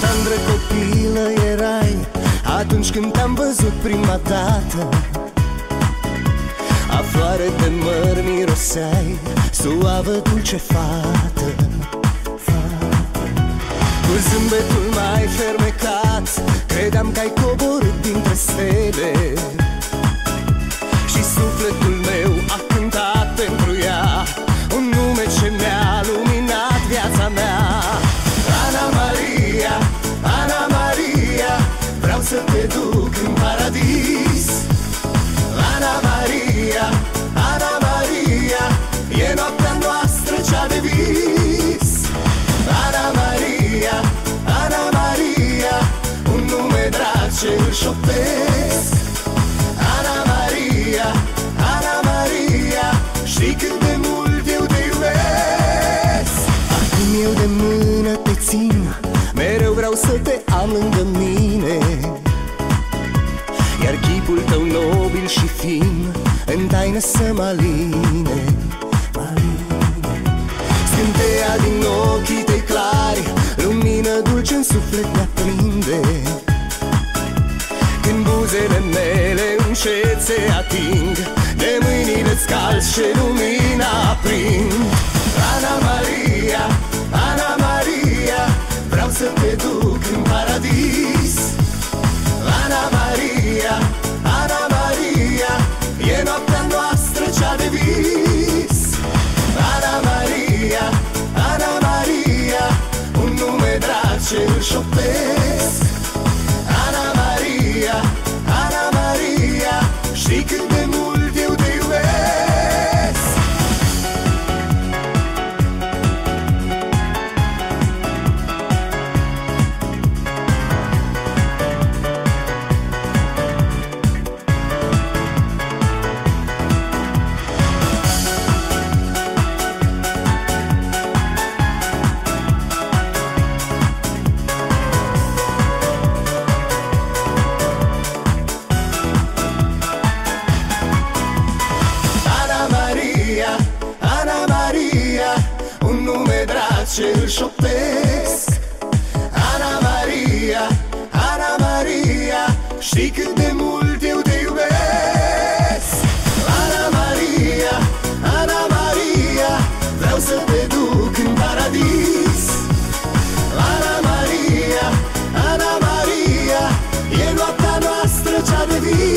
tandră copilă erai Atunci când te-am văzut prima dată. A floare de măr miroseai Suavă, dulce fată. Cu zâmbetul mai fermecat drag ce îl șoptesc Ana Maria, Ana Maria Știi cât de mult eu te iubesc? Acum eu de mână te țin Mereu vreau să te am lângă mine. Iar chipul tău nobil și fin În taină să mă aline. Scânteia din ochii buzele mele încet se ating De mâinile scalzi și lumina aprind. Ana Maria, ce îl șoptesc Ana Maria, Ana Maria Știi cât de mult eu te iubesc. Ana Maria, Ana Maria Vreau să te duc în paradis. Ana Maria, Ana Maria E noaptea noastră cea de vis